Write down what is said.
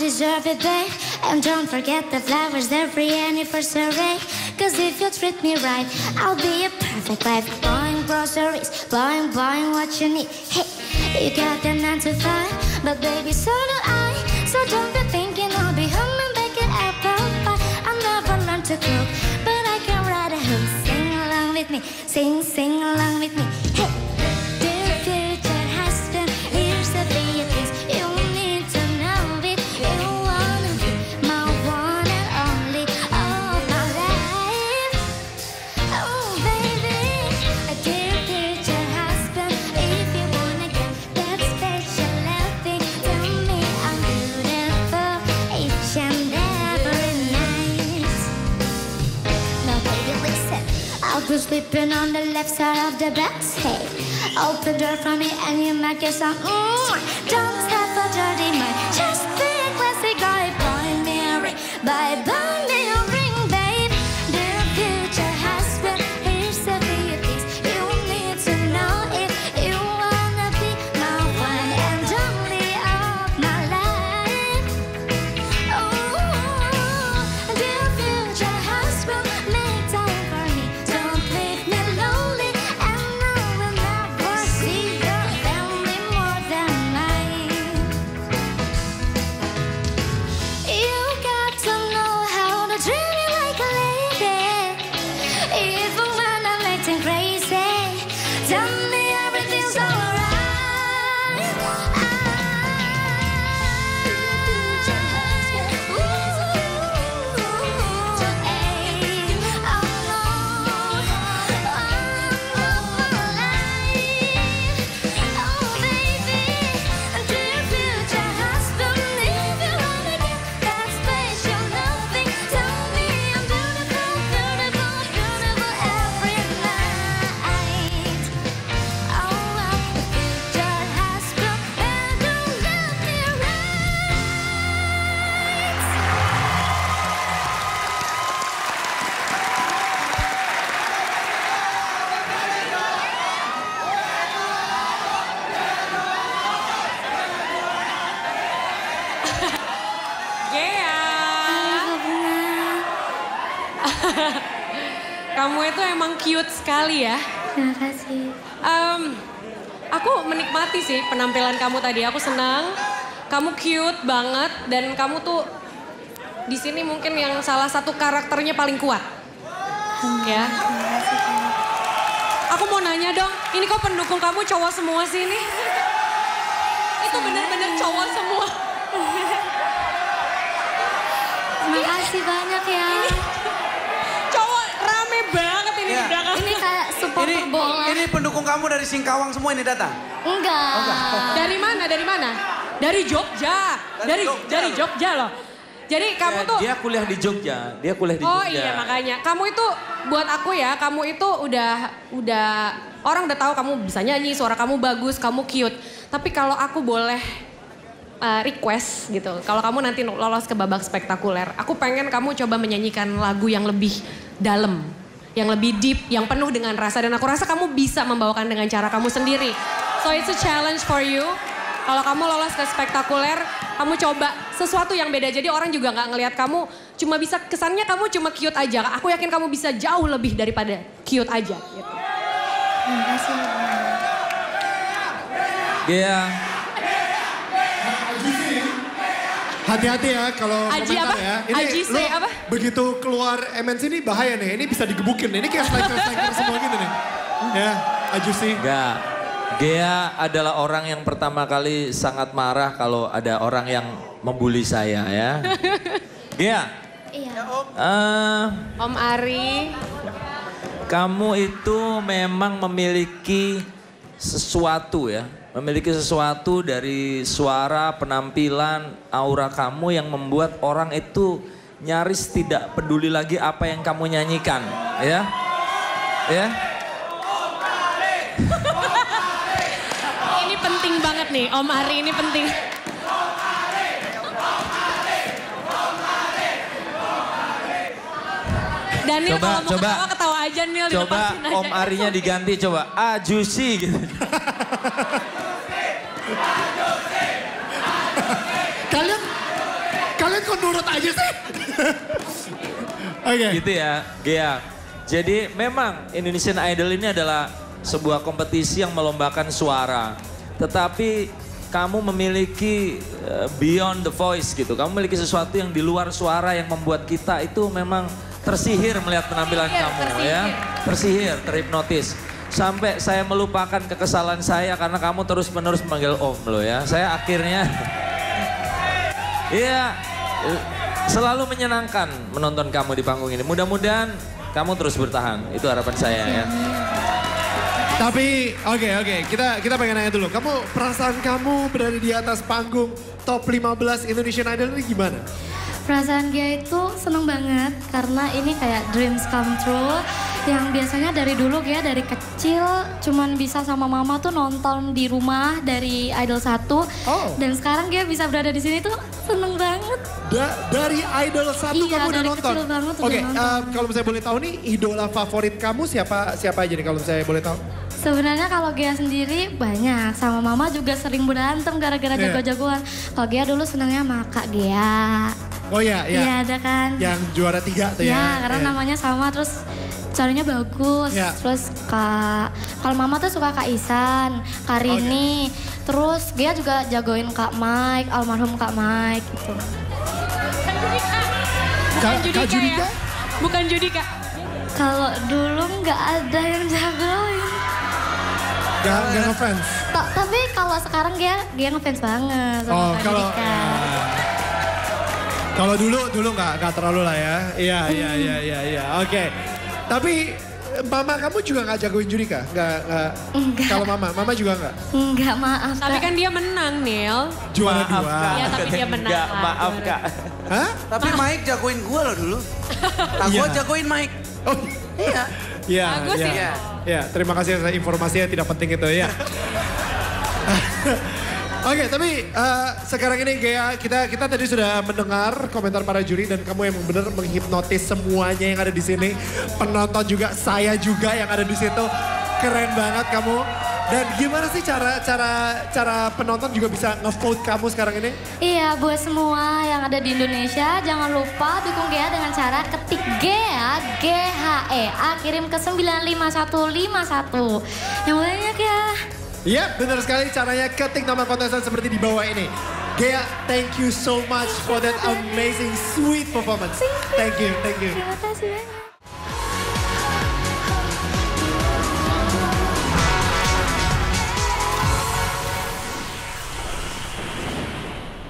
deserve it, babe. And don't forget the flowers, free anniversary. Cause if you treat me right, I'll be a perfect wife. Buying groceries, buying, buying what you need. Hey, you got the nine to five, but baby, so do I. So don't be thinking I'll be home and baking apple pie. I never learned to cook, but I can write a hook. Sing along with me, sing, sing along with me. I'll sleeping on the left side of the bed. Hey, open door for me and you make it sound. Mm, don't have a dirty mind. Just guy. Buy me a ring. Bye, Kamu itu emang cute sekali ya. Terima kasih. Em, aku menikmati sih penampilan kamu tadi. Aku senang. Kamu cute banget dan kamu tuh di sini mungkin yang salah satu karakternya paling kuat. Ya. Aku mau nanya dong, ini kok pendukung kamu cowok semua sih ini? Itu bener-bener cowok semua. Terima kasih banyak ya. Rame ini Iya. di belakang. Ini kayak supporter Ini bola. ini pendukung kamu dari Singkawang semua ini datang. Enggak. Dari mana? Dari mana? Dari Jogja. Dari Dari Jogja dari loh. Jogja loh. Jadi kamu Ya, tuh Dia kuliah di Jogja. Dia kuliah di Oh Jogja. iya makanya. Kamu itu buat aku ya, kamu itu udah udah orang udah tahu kamu bisa nyanyi, suara kamu bagus, kamu cute. Tapi kalau aku boleh uh, request gitu, kalau kamu nanti lolos ke babak spektakuler, aku pengen kamu coba menyanyikan lagu yang lebih dalam, yang lebih deep, yang penuh dengan rasa dan aku rasa kamu bisa membawakan dengan cara kamu sendiri. So it's a challenge for you. Kalau kamu lolos ke spektakuler, kamu coba sesuatu yang beda. Jadi orang juga nggak ngelihat kamu cuma bisa kesannya kamu cuma cute aja. Aku yakin kamu bisa jauh lebih daripada cute aja. Gitu. Terima kasih. Gea. Hati-hati ya kalau Aji komentar apa? ya. Aji lu say apa? begitu keluar MNC ini bahaya nih. Ini bisa digebukin. Ini kayak sliker-sliker semua gitu nih. Ya, Ajusi. Enggak. Gea adalah orang yang pertama kali sangat marah kalau ada orang yang membuli saya ya. Gea, Iya. eh, Om Ari, kamu itu memang memiliki sesuatu ya. Memiliki sesuatu dari suara, penampilan, aura kamu yang membuat orang itu nyaris tidak peduli lagi apa yang kamu nyanyikan. Ya. Ya. ini penting banget nih. Om Ari ini penting. Daniel Coba, kalau mau coba. ketawa ketawa aja Nil Coba aja. Om Arinya diganti coba. Ah Juicy gitu. nurut aja sih? Oke. Gitu ya, Gea. Jadi memang Indonesian Idol ini adalah sebuah kompetisi yang melombakan suara. Tetapi kamu memiliki eh, beyond the voice gitu. Kamu memiliki sesuatu yang di luar suara yang membuat kita itu memang tersihir melihat penampilan Tersihir, kamu tersihir. ya. Tersihir, terhipnotis. Sampai saya melupakan kekesalan saya karena kamu terus-menerus memanggil om lo ya. Saya akhirnya Iya, selalu menyenangkan menonton kamu di panggung ini. Mudah-mudahan kamu terus bertahan. Itu harapan saya ya. Tapi oke oke kita kita pengen nanya dulu. Kamu perasaan kamu berada di atas panggung top 15 Indonesian Idol ini gimana? Perasaan dia itu seneng banget karena ini kayak dreams come true yang biasanya dari dulu dia dari kecil cuman bisa sama mama tuh nonton di rumah dari Idol 1 Oh. dan sekarang dia bisa berada di sini tuh seneng banget. Da- dari Idol satu Iya, kamu udah dari nonton. kecil banget Oke, nonton. em, kalau misalnya boleh tahu nih idola favorit kamu siapa siapa aja nih kalau misalnya boleh tahu? Sebenarnya kalau Gia sendiri banyak sama mama juga sering berantem gara-gara Iya. jago-jagoan. Kalau Gia dulu senangnya sama Kak Gia. Oh iya, iya. Iya ada kan? Yang juara tiga tuh ya. Ya, karena Iya. namanya sama terus caranya bagus. Ya. Terus Kak, kalau Mama tuh suka Kak Isan, Kak Rini. Terus dia juga jagoin Kak Mike, almarhum Kak Mike gitu. Kak, Judika Kak Judika? ya. Bukan Judika. Kalau dulu nggak ada yang jagoin. Gak, gak ngefans. Ta- tapi kalau sekarang dia dia ngefans banget sama Oh, Kak kalau Judika. kalau dulu dulu nggak nggak terlalu lah ya. Iya iya iya iya iya. Oke. Tapi mama kamu juga nggak jagoin Judika? Nggak nggak. Enggak. Kalau mama, mama juga nggak. Enggak maaf Tapi kan dia menang, Nil. Juara Maaf, dua. Iya, tapi dia menang, Enggak, maaf kak. Hah? Tapi Mike jagoin gue loh dulu. Nah gue Iya. jagoin Mike. Oh. Iya. Iya, Bagus iya. ya. Ya, terima kasih atas informasinya tidak penting itu ya. Oke, tapi eh, sekarang ini Gea, kita kita tadi sudah mendengar komentar para juri dan kamu yang benar menghipnotis semuanya yang ada di sini. Penonton juga, saya juga yang ada di situ. Keren banget kamu. Dan gimana sih cara cara cara penonton juga bisa ngevote kamu sekarang ini? Iya, buat semua yang ada di Indonesia, jangan lupa dukung GEA dengan cara ketik GEA, G-H-E-A, kirim ke 95151. Yang banyak ya. Iya, benar sekali caranya ketik nama kontestan seperti di bawah ini. Gea, thank you so much for that amazing sweet performance. Thank you, thank you. Terima kasih banyak.